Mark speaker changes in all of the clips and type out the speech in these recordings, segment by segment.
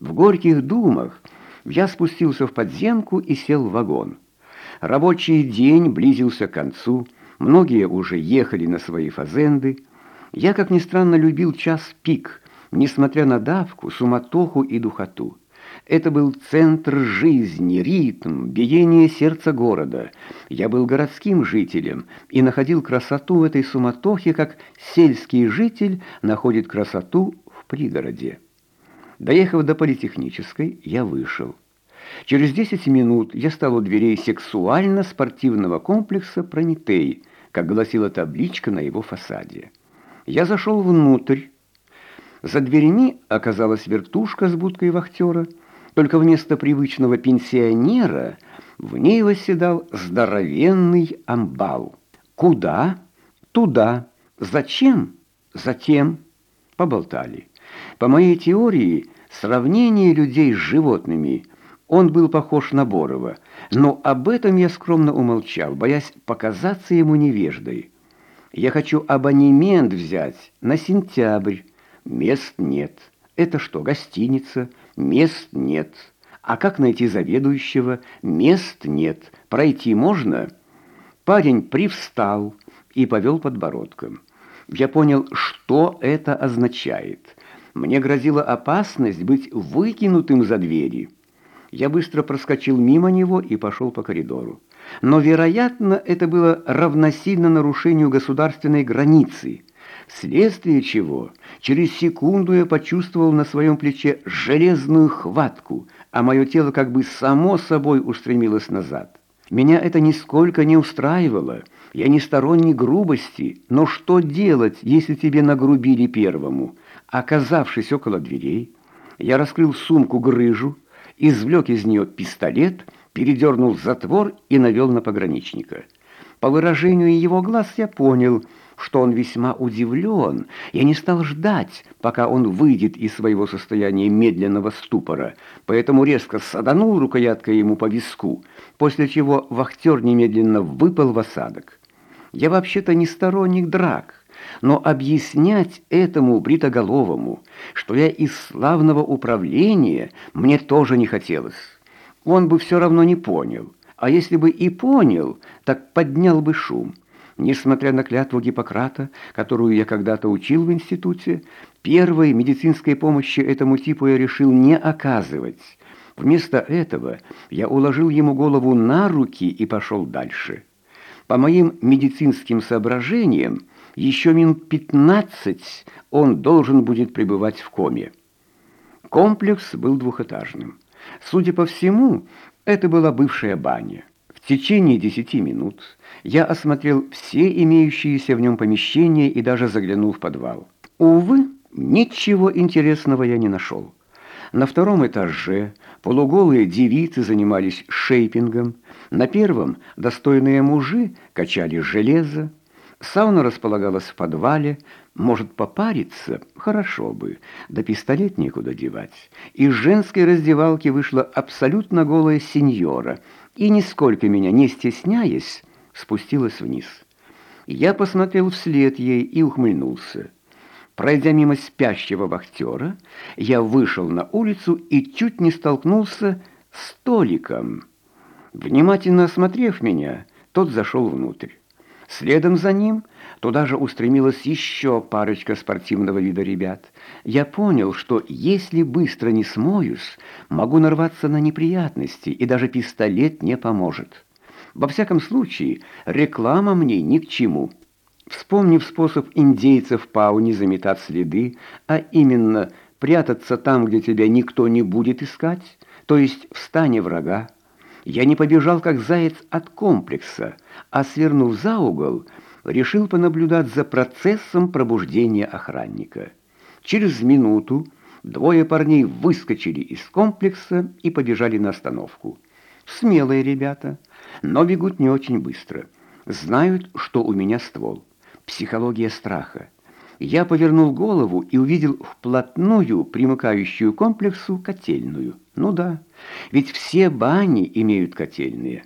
Speaker 1: В горьких думах я спустился в подземку и сел в вагон. Рабочий день близился к концу, многие уже ехали на свои фазенды. Я, как ни странно, любил час пик, несмотря на давку, суматоху и духоту. Это был центр жизни, ритм, биение сердца города. Я был городским жителем и находил красоту в этой суматохе, как сельский житель находит красоту в пригороде. Доехав до политехнической, я вышел. Через 10 минут я стал у дверей сексуально-спортивного комплекса «Прометей», как гласила табличка на его фасаде. Я зашел внутрь. За дверями оказалась вертушка с будкой вахтера, только вместо привычного пенсионера в ней восседал здоровенный амбал. Куда? Туда. Зачем? Затем. Поболтали. По моей теории, сравнение людей с животными, он был похож на Борова, но об этом я скромно умолчал, боясь показаться ему невеждой. Я хочу абонемент взять на сентябрь. Мест нет. Это что, гостиница? Мест нет. А как найти заведующего? Мест нет. Пройти можно? Парень привстал и повел подбородком. Я понял, что это означает. Мне грозила опасность быть выкинутым за двери. Я быстро проскочил мимо него и пошел по коридору. Но, вероятно, это было равносильно нарушению государственной границы, вследствие чего через секунду я почувствовал на своем плече железную хватку, а мое тело как бы само собой устремилось назад. Меня это нисколько не устраивало. Я не сторонник грубости, но что делать, если тебе нагрубили первому? Оказавшись около дверей, я раскрыл сумку-грыжу, извлек из нее пистолет, передернул затвор и навел на пограничника. По выражению его глаз я понял, что он весьма удивлен. Я не стал ждать, пока он выйдет из своего состояния медленного ступора, поэтому резко саданул рукояткой ему по виску, после чего вахтер немедленно выпал в осадок. Я вообще-то не сторонник драк, но объяснять этому бритоголовому, что я из славного управления, мне тоже не хотелось. Он бы все равно не понял, а если бы и понял, так поднял бы шум. Несмотря на клятву Гиппократа, которую я когда-то учил в институте, первой медицинской помощи этому типу я решил не оказывать. Вместо этого я уложил ему голову на руки и пошел дальше. По моим медицинским соображениям, еще минут 15 он должен будет пребывать в коме. Комплекс был двухэтажным. Судя по всему, это была бывшая баня. В течение 10 минут я осмотрел все имеющиеся в нем помещения и даже заглянул в подвал. Увы, ничего интересного я не нашел. На втором этаже полуголые девицы занимались шейпингом, на первом достойные мужи качали железо, Сауна располагалась в подвале, может попариться, хорошо бы, да пистолет некуда девать. Из женской раздевалки вышла абсолютно голая сеньора и, нисколько меня не стесняясь, спустилась вниз. Я посмотрел вслед ей и ухмыльнулся. Пройдя мимо спящего вахтера, я вышел на улицу и чуть не столкнулся с Толиком. Внимательно осмотрев меня, тот зашел внутрь. Следом за ним туда же устремилась еще парочка спортивного вида ребят. Я понял, что если быстро не смоюсь, могу нарваться на неприятности, и даже пистолет не поможет. Во всяком случае, реклама мне ни к чему. Вспомнив способ индейцев Пауни заметать следы, а именно прятаться там, где тебя никто не будет искать, то есть в стане врага, я не побежал, как заяц от комплекса, а, свернув за угол, решил понаблюдать за процессом пробуждения охранника. Через минуту двое парней выскочили из комплекса и побежали на остановку. Смелые ребята, но бегут не очень быстро. Знают, что у меня ствол. Психология страха. Я повернул голову и увидел вплотную примыкающую к комплексу котельную. Ну да, ведь все бани имеют котельные.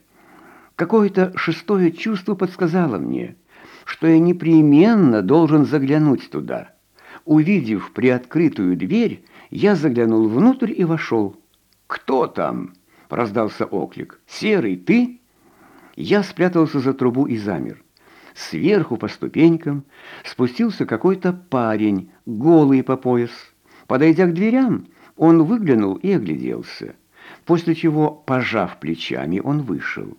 Speaker 1: Какое-то шестое чувство подсказало мне, что я непременно должен заглянуть туда. Увидев приоткрытую дверь, Я заглянул внутрь и вошел. «Кто там?» — раздался оклик. «Серый, ты?» Я спрятался за трубу и замер. Сверху по ступенькам спустился какой-то парень, голый по пояс. Подойдя к дверям, он выглянул и огляделся, после чего, пожав плечами, он вышел.